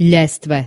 Лество.